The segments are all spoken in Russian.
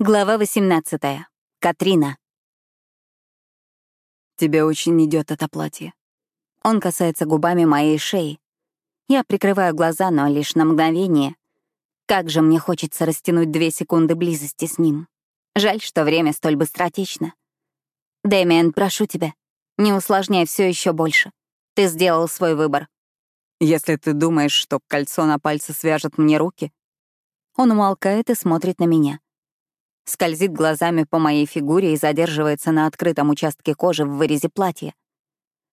Глава 18. Катрина. Тебе очень идет это платье. Он касается губами моей шеи. Я прикрываю глаза, но лишь на мгновение. Как же мне хочется растянуть две секунды близости с ним. Жаль, что время столь быстротечно. Дэмиан, прошу тебя, не усложняй все еще больше. Ты сделал свой выбор. Если ты думаешь, что кольцо на пальце свяжет мне руки... Он умолкает и смотрит на меня скользит глазами по моей фигуре и задерживается на открытом участке кожи в вырезе платья.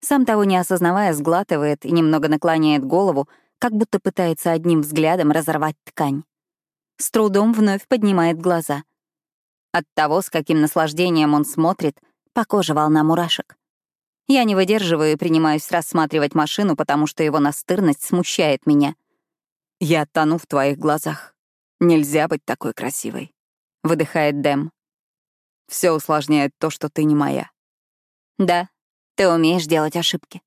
Сам того не осознавая, сглатывает и немного наклоняет голову, как будто пытается одним взглядом разорвать ткань. С трудом вновь поднимает глаза. От того, с каким наслаждением он смотрит, по коже волна мурашек. Я не выдерживаю и принимаюсь рассматривать машину, потому что его настырность смущает меня. «Я тону в твоих глазах. Нельзя быть такой красивой» выдыхает Дэм. Все усложняет то, что ты не моя. Да, ты умеешь делать ошибки.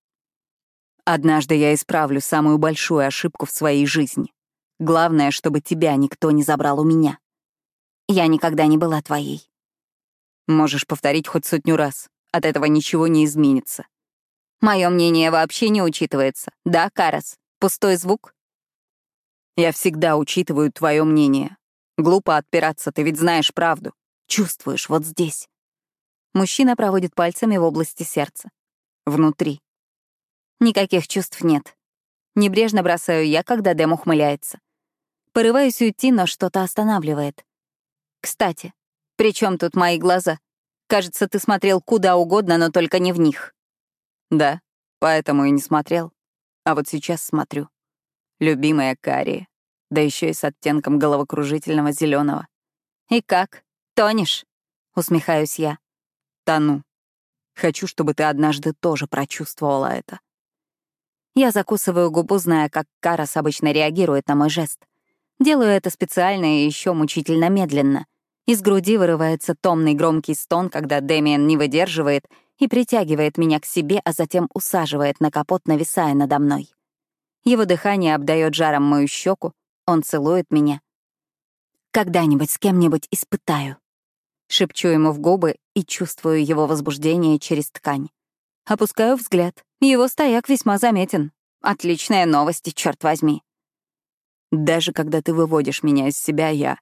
Однажды я исправлю самую большую ошибку в своей жизни. Главное, чтобы тебя никто не забрал у меня. Я никогда не была твоей. Можешь повторить хоть сотню раз. От этого ничего не изменится. Мое мнение вообще не учитывается. Да, Карас? Пустой звук? Я всегда учитываю твое мнение. Глупо отпираться, ты ведь знаешь правду. Чувствуешь вот здесь. Мужчина проводит пальцами в области сердца. Внутри. Никаких чувств нет. Небрежно бросаю я, когда Дэм ухмыляется. Порываюсь уйти, но что-то останавливает. Кстати, при чем тут мои глаза? Кажется, ты смотрел куда угодно, но только не в них. Да, поэтому и не смотрел. А вот сейчас смотрю. Любимая Кария да еще и с оттенком головокружительного зеленого. «И как? Тонешь?» — усмехаюсь я. «Тону. Хочу, чтобы ты однажды тоже прочувствовала это». Я закусываю губу, зная, как Карас обычно реагирует на мой жест. Делаю это специально и еще мучительно медленно. Из груди вырывается томный громкий стон, когда Дэмиен не выдерживает и притягивает меня к себе, а затем усаживает на капот, нависая надо мной. Его дыхание обдает жаром мою щеку, он целует меня. «Когда-нибудь с кем-нибудь испытаю». Шепчу ему в губы и чувствую его возбуждение через ткань. Опускаю взгляд. Его стояк весьма заметен. Отличная новость, черт возьми. Даже когда ты выводишь меня из себя, я...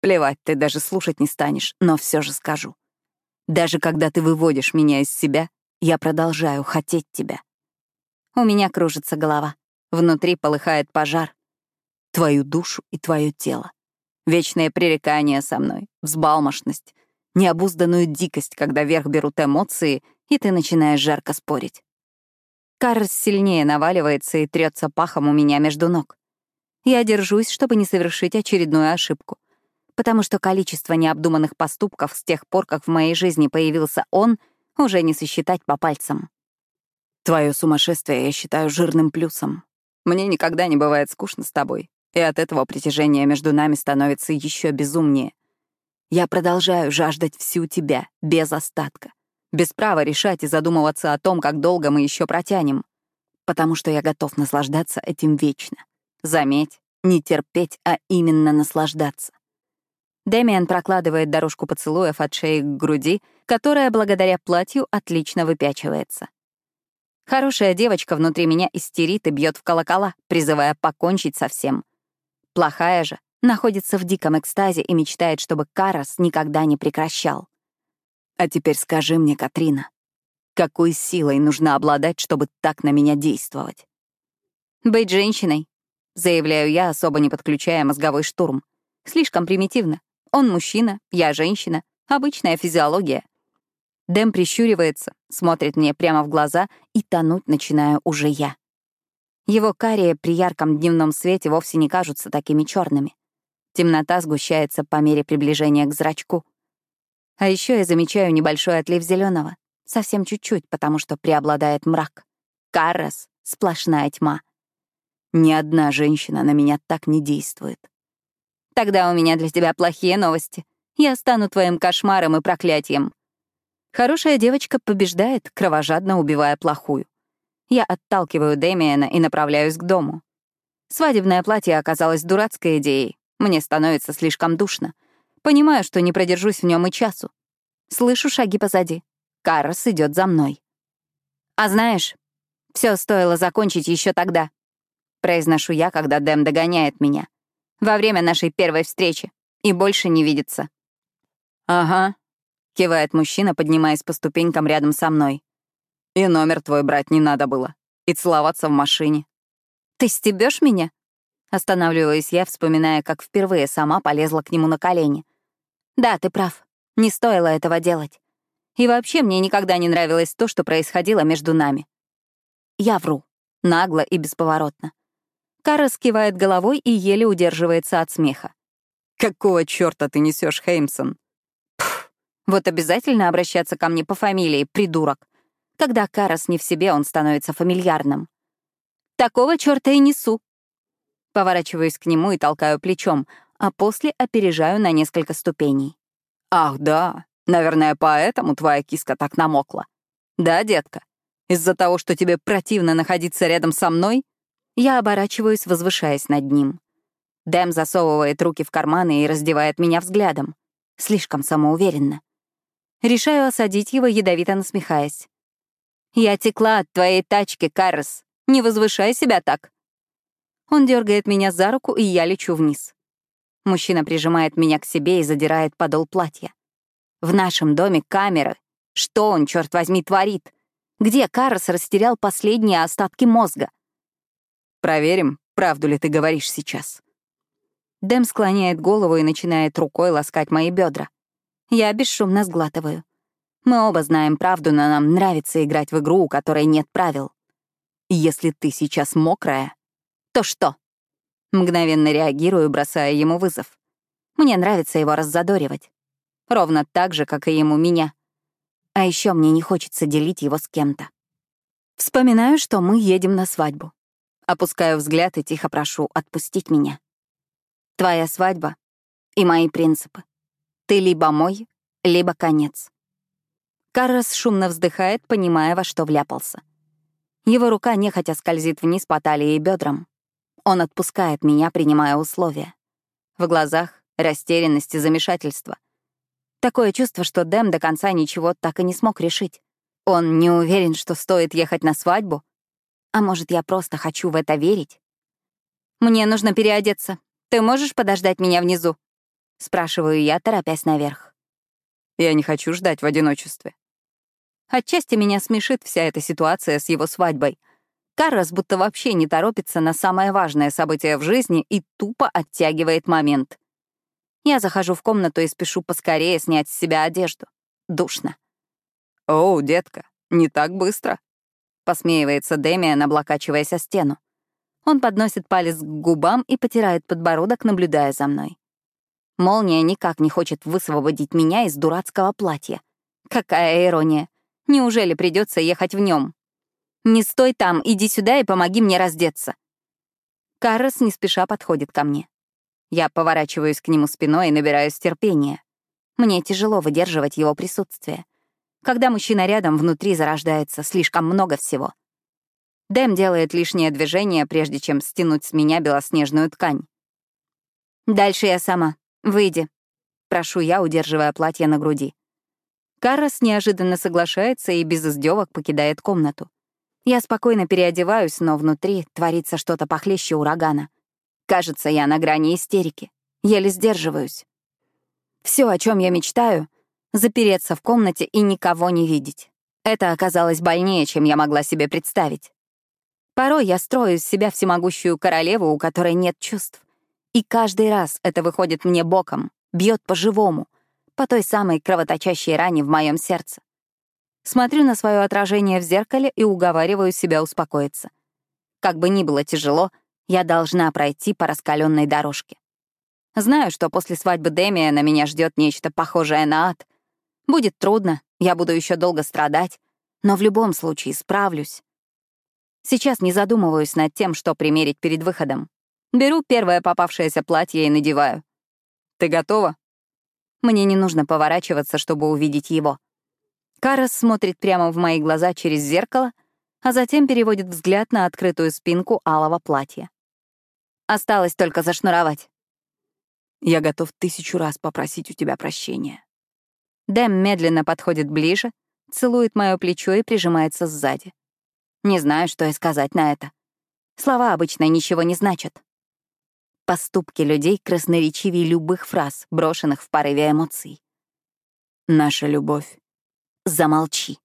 Плевать, ты даже слушать не станешь, но все же скажу. Даже когда ты выводишь меня из себя, я продолжаю хотеть тебя. У меня кружится голова. Внутри полыхает пожар твою душу и твое тело. Вечное пререкание со мной, взбалмошность, необузданную дикость, когда верх берут эмоции, и ты начинаешь жарко спорить. Карс сильнее наваливается и трется пахом у меня между ног. Я держусь, чтобы не совершить очередную ошибку, потому что количество необдуманных поступков с тех пор, как в моей жизни появился он, уже не сосчитать по пальцам. Твое сумасшествие я считаю жирным плюсом. Мне никогда не бывает скучно с тобой и от этого притяжение между нами становится еще безумнее. Я продолжаю жаждать всю тебя, без остатка, без права решать и задумываться о том, как долго мы еще протянем, потому что я готов наслаждаться этим вечно. Заметь, не терпеть, а именно наслаждаться. Дэмиан прокладывает дорожку поцелуев от шеи к груди, которая благодаря платью отлично выпячивается. Хорошая девочка внутри меня истерит и бьет в колокола, призывая покончить со всем — Плохая же находится в диком экстазе и мечтает, чтобы Карас никогда не прекращал. А теперь скажи мне, Катрина, какой силой нужно обладать, чтобы так на меня действовать? Быть женщиной, заявляю я, особо не подключая мозговой штурм. Слишком примитивно. Он мужчина, я женщина. Обычная физиология. Дэм прищуривается, смотрит мне прямо в глаза, и тонуть начинаю уже я. Его карие при ярком дневном свете вовсе не кажутся такими черными. Темнота сгущается по мере приближения к зрачку. А еще я замечаю небольшой отлив зеленого, совсем чуть-чуть, потому что преобладает мрак. Каррес — сплошная тьма. Ни одна женщина на меня так не действует. Тогда у меня для тебя плохие новости. Я стану твоим кошмаром и проклятием. Хорошая девочка побеждает, кровожадно убивая плохую. Я отталкиваю Дэмиена и направляюсь к дому. Свадебное платье оказалось дурацкой идеей. Мне становится слишком душно. Понимаю, что не продержусь в нем и часу. Слышу шаги позади. Каррос идет за мной. А знаешь, все стоило закончить еще тогда. Произношу я, когда Дэм догоняет меня. Во время нашей первой встречи. И больше не видится. «Ага», — кивает мужчина, поднимаясь по ступенькам рядом со мной. «И номер твой брать не надо было. И целоваться в машине». «Ты стебешь меня?» Останавливаюсь я, вспоминая, как впервые сама полезла к нему на колени. «Да, ты прав. Не стоило этого делать. И вообще мне никогда не нравилось то, что происходило между нами. Я вру. Нагло и бесповоротно. Кара скивает головой и еле удерживается от смеха. «Какого чёрта ты несешь, Хеймсон?» Пф, вот обязательно обращаться ко мне по фамилии, придурок. Когда Карас не в себе, он становится фамильярным. Такого чёрта и несу. Поворачиваюсь к нему и толкаю плечом, а после опережаю на несколько ступеней. «Ах, да, наверное, поэтому твоя киска так намокла. Да, детка? Из-за того, что тебе противно находиться рядом со мной?» Я оборачиваюсь, возвышаясь над ним. Дэм засовывает руки в карманы и раздевает меня взглядом. Слишком самоуверенно. Решаю осадить его, ядовито насмехаясь. «Я текла от твоей тачки, Каррес. Не возвышай себя так». Он дергает меня за руку, и я лечу вниз. Мужчина прижимает меня к себе и задирает подол платья. В нашем доме камеры. Что он, черт возьми, творит? Где Карос растерял последние остатки мозга? Проверим, правду ли ты говоришь сейчас. Дэм склоняет голову и начинает рукой ласкать мои бедра. Я бесшумно сглатываю. Мы оба знаем правду, но нам нравится играть в игру, у которой нет правил. Если ты сейчас мокрая, то что? Мгновенно реагирую, бросая ему вызов. Мне нравится его раззадоривать. Ровно так же, как и ему меня. А еще мне не хочется делить его с кем-то. Вспоминаю, что мы едем на свадьбу. Опускаю взгляд и тихо прошу отпустить меня. Твоя свадьба и мои принципы. Ты либо мой, либо конец. Каррос шумно вздыхает, понимая, во что вляпался. Его рука нехотя скользит вниз по талии и бедрам. Он отпускает меня, принимая условия. В глазах растерянность и замешательство. Такое чувство, что Дэм до конца ничего так и не смог решить. Он не уверен, что стоит ехать на свадьбу. А может, я просто хочу в это верить? «Мне нужно переодеться. Ты можешь подождать меня внизу?» — спрашиваю я, торопясь наверх. «Я не хочу ждать в одиночестве». Отчасти меня смешит вся эта ситуация с его свадьбой. Каррос будто вообще не торопится на самое важное событие в жизни и тупо оттягивает момент. Я захожу в комнату и спешу поскорее снять с себя одежду. Душно. «Оу, детка, не так быстро», — посмеивается Дэмиан, облокачиваясь о стену. Он подносит палец к губам и потирает подбородок, наблюдая за мной. Молния никак не хочет высвободить меня из дурацкого платья. Какая ирония. Неужели придется ехать в нем? «Не стой там, иди сюда и помоги мне раздеться». Каррос не спеша подходит ко мне. Я поворачиваюсь к нему спиной и набираюсь терпения. Мне тяжело выдерживать его присутствие. Когда мужчина рядом, внутри зарождается слишком много всего. Дэм делает лишнее движение, прежде чем стянуть с меня белоснежную ткань. «Дальше я сама. Выйди», — прошу я, удерживая платье на груди. Каррос неожиданно соглашается и без издевок покидает комнату. Я спокойно переодеваюсь, но внутри творится что-то похлеще урагана. Кажется, я на грани истерики. Еле сдерживаюсь. Все, о чем я мечтаю — запереться в комнате и никого не видеть. Это оказалось больнее, чем я могла себе представить. Порой я строю из себя всемогущую королеву, у которой нет чувств. И каждый раз это выходит мне боком, бьет по-живому, по той самой кровоточащей ране в моем сердце. Смотрю на свое отражение в зеркале и уговариваю себя успокоиться. Как бы ни было тяжело, я должна пройти по раскаленной дорожке. Знаю, что после свадьбы Демия на меня ждет нечто похожее на ад. Будет трудно, я буду еще долго страдать, но в любом случае справлюсь. Сейчас не задумываюсь над тем, что примерить перед выходом. Беру первое попавшееся платье и надеваю. «Ты готова?» Мне не нужно поворачиваться, чтобы увидеть его. Карас смотрит прямо в мои глаза через зеркало, а затем переводит взгляд на открытую спинку алого платья. Осталось только зашнуровать. Я готов тысячу раз попросить у тебя прощения. Дэм медленно подходит ближе, целует мое плечо и прижимается сзади. Не знаю, что и сказать на это. Слова обычно ничего не значат. Поступки людей красноречивее любых фраз, брошенных в порыве эмоций. Наша любовь. Замолчи.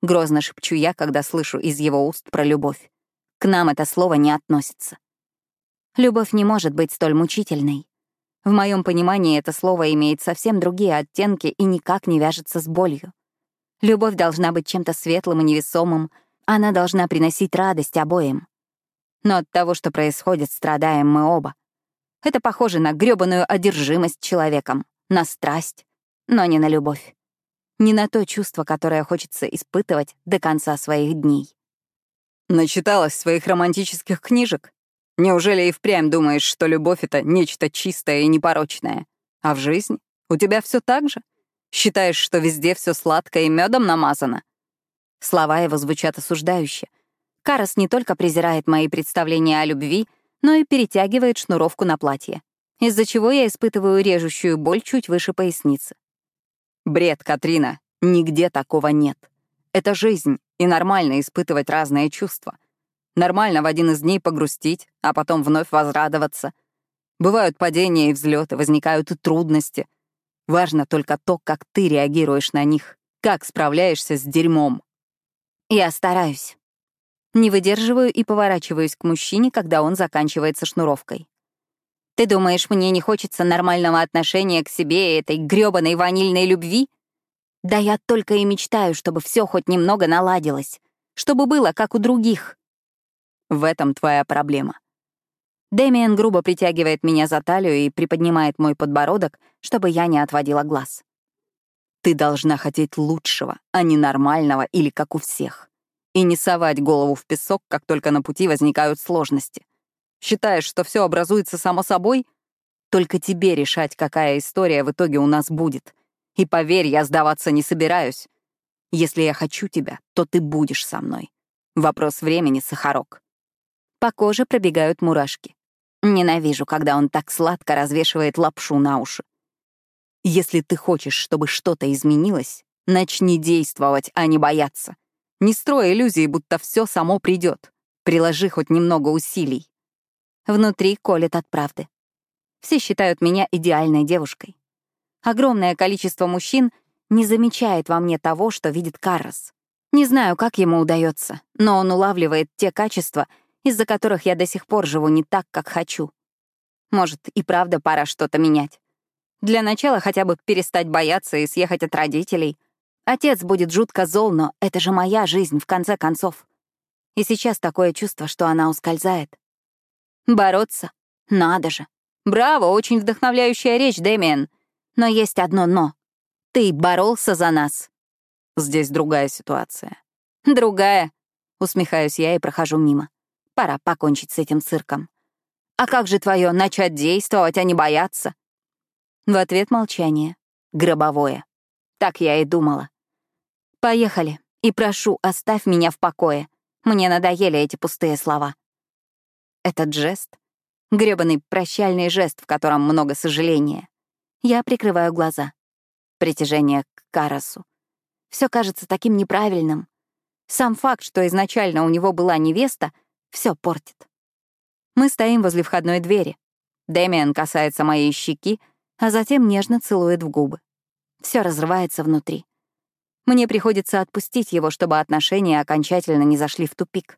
Грозно шепчу я, когда слышу из его уст про любовь. К нам это слово не относится. Любовь не может быть столь мучительной. В моем понимании это слово имеет совсем другие оттенки и никак не вяжется с болью. Любовь должна быть чем-то светлым и невесомым, она должна приносить радость обоим. Но от того, что происходит, страдаем мы оба. Это похоже на грёбаную одержимость человеком, на страсть, но не на любовь. Не на то чувство, которое хочется испытывать до конца своих дней. Начиталась своих романтических книжек? Неужели и впрямь думаешь, что любовь — это нечто чистое и непорочное? А в жизни? У тебя все так же? Считаешь, что везде все сладко и медом намазано? Слова его звучат осуждающе. Карас не только презирает мои представления о любви, но и перетягивает шнуровку на платье, из-за чего я испытываю режущую боль чуть выше поясницы. Бред, Катрина. Нигде такого нет. Это жизнь, и нормально испытывать разные чувства. Нормально в один из дней погрустить, а потом вновь возрадоваться. Бывают падения и взлеты, возникают и трудности. Важно только то, как ты реагируешь на них, как справляешься с дерьмом. Я стараюсь. Не выдерживаю и поворачиваюсь к мужчине, когда он заканчивается шнуровкой. Ты думаешь, мне не хочется нормального отношения к себе и этой грёбаной ванильной любви? Да я только и мечтаю, чтобы все хоть немного наладилось, чтобы было, как у других. В этом твоя проблема. Дэмиен грубо притягивает меня за талию и приподнимает мой подбородок, чтобы я не отводила глаз. Ты должна хотеть лучшего, а не нормального или как у всех. И не совать голову в песок, как только на пути возникают сложности. Считаешь, что все образуется само собой? Только тебе решать, какая история в итоге у нас будет. И поверь, я сдаваться не собираюсь. Если я хочу тебя, то ты будешь со мной. Вопрос времени, Сахарок. По коже пробегают мурашки. Ненавижу, когда он так сладко развешивает лапшу на уши. Если ты хочешь, чтобы что-то изменилось, начни действовать, а не бояться. Не строй иллюзии, будто все само придет. Приложи хоть немного усилий. Внутри колет от правды. Все считают меня идеальной девушкой. Огромное количество мужчин не замечает во мне того, что видит Каррос. Не знаю, как ему удается, но он улавливает те качества, из-за которых я до сих пор живу не так, как хочу. Может, и правда пора что-то менять. Для начала хотя бы перестать бояться и съехать от родителей. Отец будет жутко зол, но это же моя жизнь, в конце концов. И сейчас такое чувство, что она ускользает. Бороться? Надо же. Браво, очень вдохновляющая речь, Дэмиен. Но есть одно «но». Ты боролся за нас. Здесь другая ситуация. Другая. Усмехаюсь я и прохожу мимо. Пора покончить с этим цирком. А как же твое начать действовать, а не бояться? В ответ молчание. Гробовое. Так я и думала. Поехали. И прошу, оставь меня в покое. Мне надоели эти пустые слова. Этот жест — грёбаный прощальный жест, в котором много сожаления. Я прикрываю глаза. Притяжение к Карасу. Все кажется таким неправильным. Сам факт, что изначально у него была невеста, все портит. Мы стоим возле входной двери. Дэмиан касается моей щеки, а затем нежно целует в губы. Все разрывается внутри. Мне приходится отпустить его, чтобы отношения окончательно не зашли в тупик.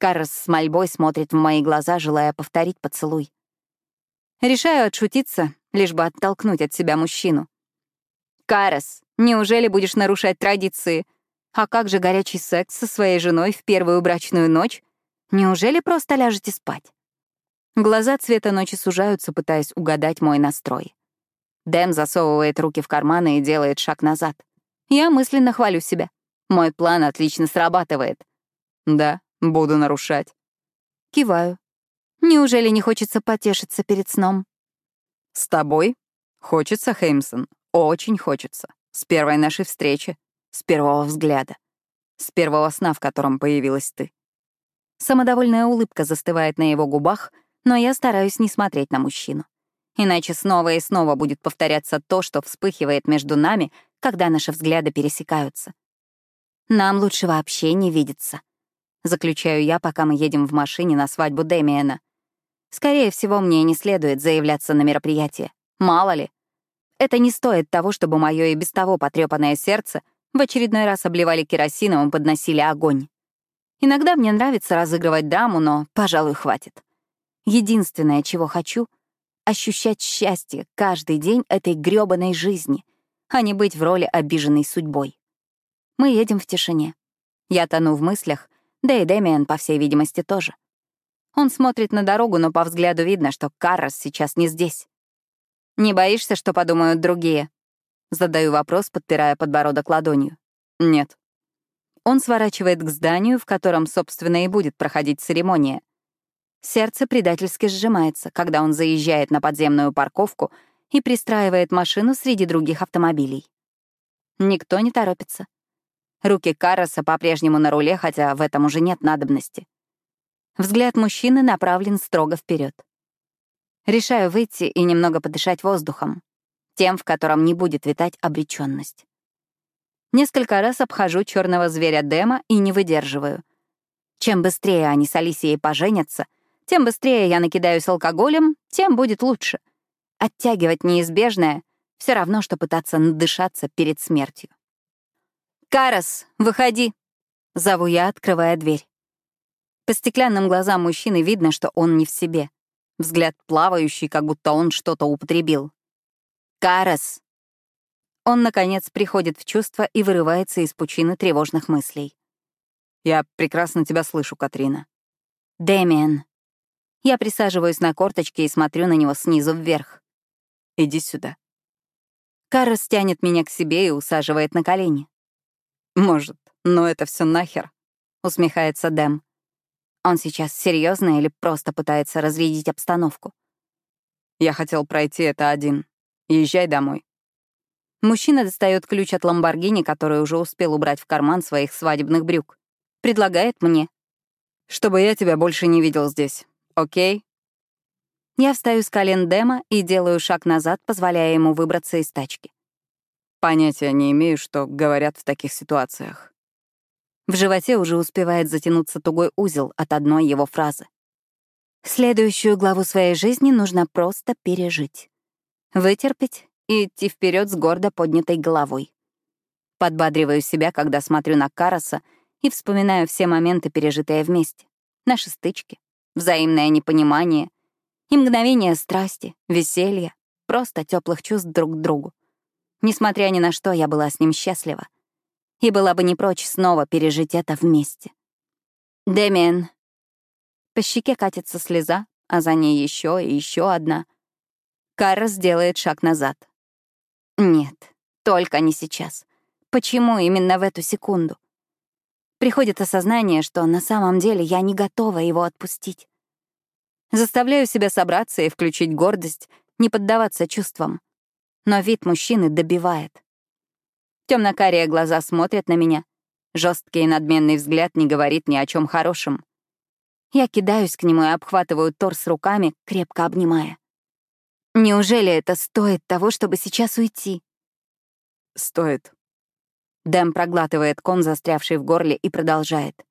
Каррес с мольбой смотрит в мои глаза, желая повторить поцелуй. Решаю отшутиться, лишь бы оттолкнуть от себя мужчину. «Каррес, неужели будешь нарушать традиции? А как же горячий секс со своей женой в первую брачную ночь? Неужели просто ляжете спать?» Глаза цвета ночи сужаются, пытаясь угадать мой настрой. Дэм засовывает руки в карманы и делает шаг назад. Я мысленно хвалю себя. Мой план отлично срабатывает. Да, Буду нарушать. Киваю. Неужели не хочется потешиться перед сном? С тобой? Хочется, Хеймсон. Очень хочется. С первой нашей встречи. С первого взгляда. С первого сна, в котором появилась ты. Самодовольная улыбка застывает на его губах, но я стараюсь не смотреть на мужчину. Иначе снова и снова будет повторяться то, что вспыхивает между нами, когда наши взгляды пересекаются. Нам лучше вообще не видеться. Заключаю я, пока мы едем в машине на свадьбу Дэмиена. Скорее всего, мне не следует заявляться на мероприятие. Мало ли. Это не стоит того, чтобы мое и без того потрепанное сердце в очередной раз обливали керосином и подносили огонь. Иногда мне нравится разыгрывать драму, но, пожалуй, хватит. Единственное, чего хочу — ощущать счастье каждый день этой грёбаной жизни, а не быть в роли обиженной судьбой. Мы едем в тишине. Я тону в мыслях, да и Дэмиан, по всей видимости, тоже. Он смотрит на дорогу, но по взгляду видно, что Каррас сейчас не здесь. «Не боишься, что подумают другие?» Задаю вопрос, подпирая подбородок ладонью. «Нет». Он сворачивает к зданию, в котором, собственно, и будет проходить церемония. Сердце предательски сжимается, когда он заезжает на подземную парковку и пристраивает машину среди других автомобилей. Никто не торопится. Руки Карроса по-прежнему на руле, хотя в этом уже нет надобности. Взгляд мужчины направлен строго вперед. Решаю выйти и немного подышать воздухом, тем, в котором не будет витать обреченность. Несколько раз обхожу черного зверя Дема и не выдерживаю. Чем быстрее они с Алисией поженятся, тем быстрее я накидаюсь алкоголем, тем будет лучше. Оттягивать неизбежное — все равно, что пытаться надышаться перед смертью. «Карас, выходи!» — зову я, открывая дверь. По стеклянным глазам мужчины видно, что он не в себе. Взгляд плавающий, как будто он что-то употребил. «Карас!» Он, наконец, приходит в чувство и вырывается из пучины тревожных мыслей. «Я прекрасно тебя слышу, Катрина». «Дэмиан». Я присаживаюсь на корточки и смотрю на него снизу вверх. «Иди сюда». Карас тянет меня к себе и усаживает на колени. «Может, но это все нахер?» — усмехается Дэм. Он сейчас серьезно или просто пытается разрядить обстановку? «Я хотел пройти это один. Езжай домой». Мужчина достает ключ от Ламборгини, который уже успел убрать в карман своих свадебных брюк. Предлагает мне. «Чтобы я тебя больше не видел здесь. Окей?» Я встаю с колен Дэма и делаю шаг назад, позволяя ему выбраться из тачки. Понятия не имею, что говорят в таких ситуациях. В животе уже успевает затянуться тугой узел от одной его фразы. Следующую главу своей жизни нужно просто пережить. Вытерпеть и идти вперед с гордо поднятой головой. Подбадриваю себя, когда смотрю на Караса и вспоминаю все моменты, пережитые вместе. Наши стычки, взаимное непонимание и мгновение страсти, веселья, просто теплых чувств друг к другу. Несмотря ни на что, я была с ним счастлива. И была бы не прочь снова пережить это вместе. «Дэмиен». По щеке катится слеза, а за ней еще и еще одна. Каррос делает шаг назад. Нет, только не сейчас. Почему именно в эту секунду? Приходит осознание, что на самом деле я не готова его отпустить. Заставляю себя собраться и включить гордость, не поддаваться чувствам но вид мужчины добивает. Темно-карие глаза смотрят на меня. Жесткий и надменный взгляд не говорит ни о чем хорошем. Я кидаюсь к нему и обхватываю торс руками, крепко обнимая. Неужели это стоит того, чтобы сейчас уйти? Стоит. Дэм проглатывает ком, застрявший в горле, и продолжает.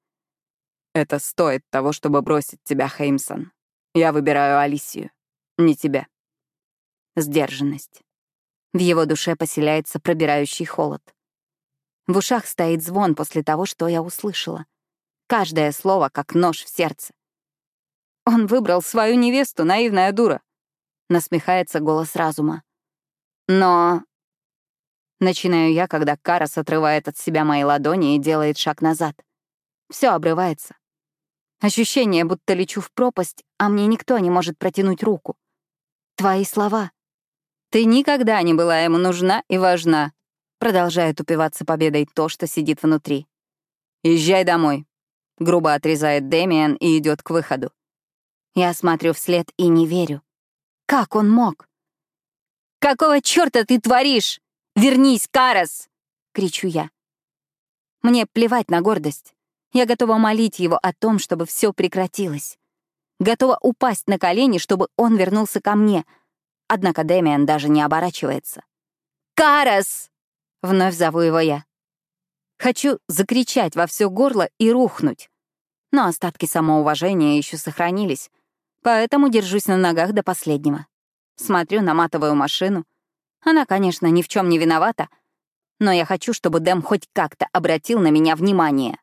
Это стоит того, чтобы бросить тебя, Хеймсон. Я выбираю Алисию, не тебя. Сдержанность. В его душе поселяется пробирающий холод. В ушах стоит звон после того, что я услышала. Каждое слово как нож в сердце. «Он выбрал свою невесту, наивная дура», — насмехается голос разума. «Но...» Начинаю я, когда Карас отрывает от себя мои ладони и делает шаг назад. Все обрывается. Ощущение, будто лечу в пропасть, а мне никто не может протянуть руку. Твои слова. Ты никогда не была ему нужна и важна. Продолжает упиваться победой то, что сидит внутри. «Езжай домой», — грубо отрезает Дэмиан и идет к выходу. Я смотрю вслед и не верю. Как он мог? «Какого чёрта ты творишь? Вернись, Карас!» — кричу я. Мне плевать на гордость. Я готова молить его о том, чтобы все прекратилось. Готова упасть на колени, чтобы он вернулся ко мне — однако Дэмиан даже не оборачивается. «Карас!» — вновь зову его я. Хочу закричать во все горло и рухнуть. Но остатки самоуважения еще сохранились, поэтому держусь на ногах до последнего. Смотрю на матовую машину. Она, конечно, ни в чем не виновата, но я хочу, чтобы Дэм хоть как-то обратил на меня внимание.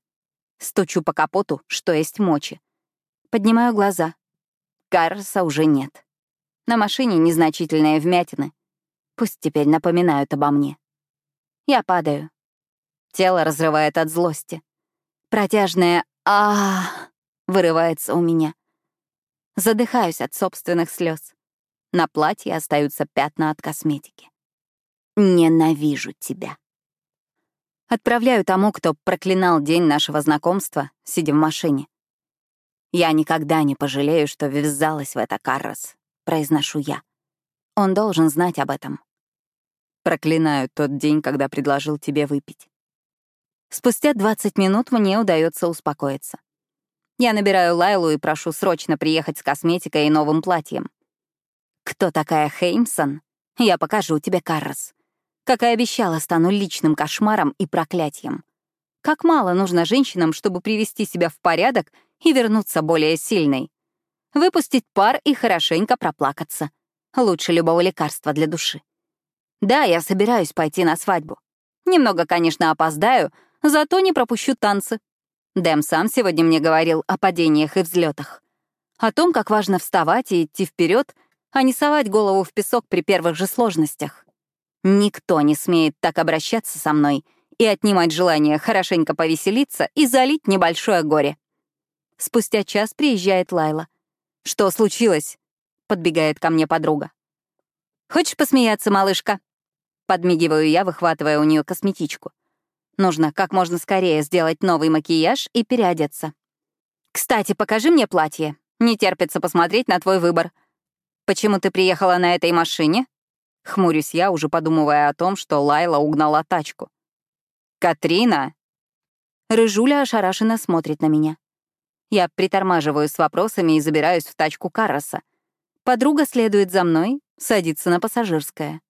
Стучу по капоту, что есть мочи. Поднимаю глаза. Карса уже нет. На машине незначительные вмятины. Пусть теперь напоминают обо мне. Я падаю. Тело разрывает от злости. Протяжное а, вырывается у меня. Задыхаюсь от собственных слез. На платье остаются пятна от косметики. Ненавижу тебя. Отправляю тому, кто проклинал день нашего знакомства, сидя в машине. «Я никогда не пожалею, что ввязалась в это, Каррос», — произношу я. Он должен знать об этом. Проклинаю тот день, когда предложил тебе выпить. Спустя 20 минут мне удается успокоиться. Я набираю Лайлу и прошу срочно приехать с косметикой и новым платьем. «Кто такая Хеймсон? Я покажу тебе, Каррос. Как и обещала, стану личным кошмаром и проклятием. Как мало нужно женщинам, чтобы привести себя в порядок и вернуться более сильной. Выпустить пар и хорошенько проплакаться. Лучше любого лекарства для души. Да, я собираюсь пойти на свадьбу. Немного, конечно, опоздаю, зато не пропущу танцы. Дэм сам сегодня мне говорил о падениях и взлетах. О том, как важно вставать и идти вперед, а не совать голову в песок при первых же сложностях. Никто не смеет так обращаться со мной и отнимать желание хорошенько повеселиться и залить небольшое горе. Спустя час приезжает Лайла. «Что случилось?» — подбегает ко мне подруга. «Хочешь посмеяться, малышка?» Подмигиваю я, выхватывая у нее косметичку. Нужно как можно скорее сделать новый макияж и переодеться. «Кстати, покажи мне платье. Не терпится посмотреть на твой выбор. Почему ты приехала на этой машине?» Хмурюсь я, уже подумывая о том, что Лайла угнала тачку. «Катрина!» Рыжуля ошарашенно смотрит на меня. Я притормаживаю с вопросами и забираюсь в тачку Карроса. Подруга следует за мной, садится на пассажирское.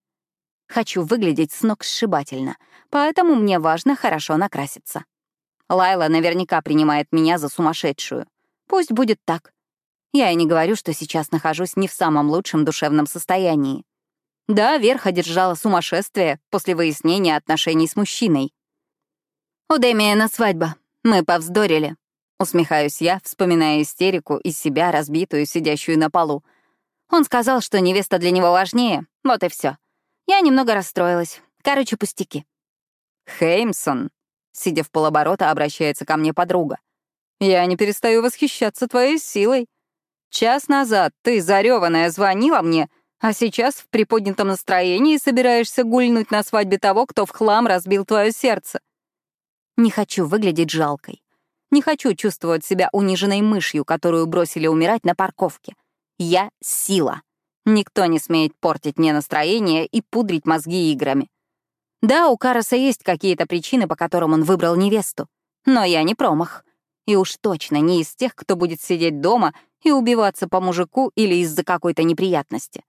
Хочу выглядеть с ног сшибательно, поэтому мне важно хорошо накраситься. Лайла наверняка принимает меня за сумасшедшую. Пусть будет так. Я и не говорю, что сейчас нахожусь не в самом лучшем душевном состоянии. Да, верх одержала сумасшествие после выяснения отношений с мужчиной. «У Дэмиена свадьба. Мы повздорили», — усмехаюсь я, вспоминая истерику из себя, разбитую, сидящую на полу. Он сказал, что невеста для него важнее, вот и все. Я немного расстроилась. Короче, пустяки. «Хеймсон», — сидя в полоборота, обращается ко мне подруга. «Я не перестаю восхищаться твоей силой. Час назад ты, зареванная, звонила мне, а сейчас в приподнятом настроении собираешься гульнуть на свадьбе того, кто в хлам разбил твое сердце. Не хочу выглядеть жалкой. Не хочу чувствовать себя униженной мышью, которую бросили умирать на парковке. Я — сила. Никто не смеет портить мне настроение и пудрить мозги играми. Да, у Караса есть какие-то причины, по которым он выбрал невесту. Но я не промах. И уж точно не из тех, кто будет сидеть дома и убиваться по мужику или из-за какой-то неприятности.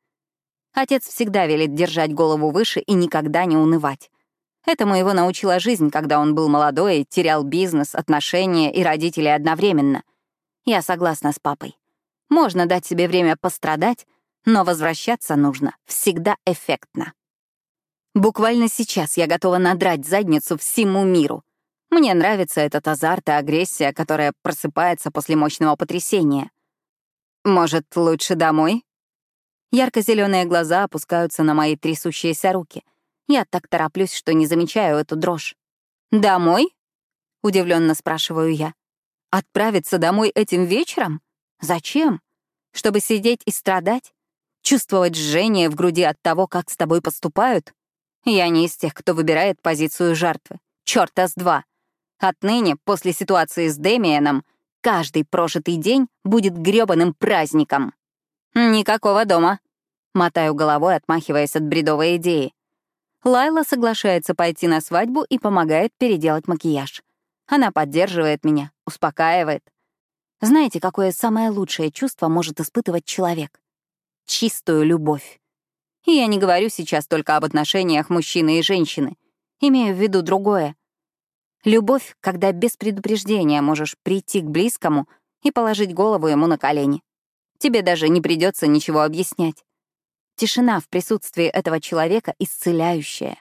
Отец всегда велит держать голову выше и никогда не унывать. Этому его научила жизнь, когда он был молодой, терял бизнес, отношения и родителей одновременно. Я согласна с папой. Можно дать себе время пострадать, но возвращаться нужно всегда эффектно. Буквально сейчас я готова надрать задницу всему миру. Мне нравится этот азарт и агрессия, которая просыпается после мощного потрясения. Может, лучше домой? Ярко-зеленые глаза опускаются на мои трясущиеся руки. Я так тороплюсь, что не замечаю эту дрожь. «Домой?» — удивленно спрашиваю я. «Отправиться домой этим вечером? Зачем? Чтобы сидеть и страдать? Чувствовать жжение в груди от того, как с тобой поступают? Я не из тех, кто выбирает позицию жертвы. Чёрта с два. Отныне, после ситуации с Демианом, каждый прожитый день будет грёбаным праздником. «Никакого дома», — мотаю головой, отмахиваясь от бредовой идеи. Лайла соглашается пойти на свадьбу и помогает переделать макияж. Она поддерживает меня, успокаивает. Знаете, какое самое лучшее чувство может испытывать человек? Чистую любовь. И я не говорю сейчас только об отношениях мужчины и женщины. Имею в виду другое. Любовь, когда без предупреждения можешь прийти к близкому и положить голову ему на колени. Тебе даже не придется ничего объяснять. Тишина в присутствии этого человека исцеляющая.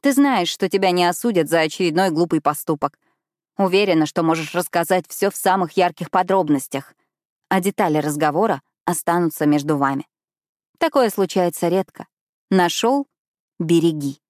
Ты знаешь, что тебя не осудят за очередной глупый поступок. Уверена, что можешь рассказать все в самых ярких подробностях, а детали разговора останутся между вами. Такое случается редко. Нашел — береги.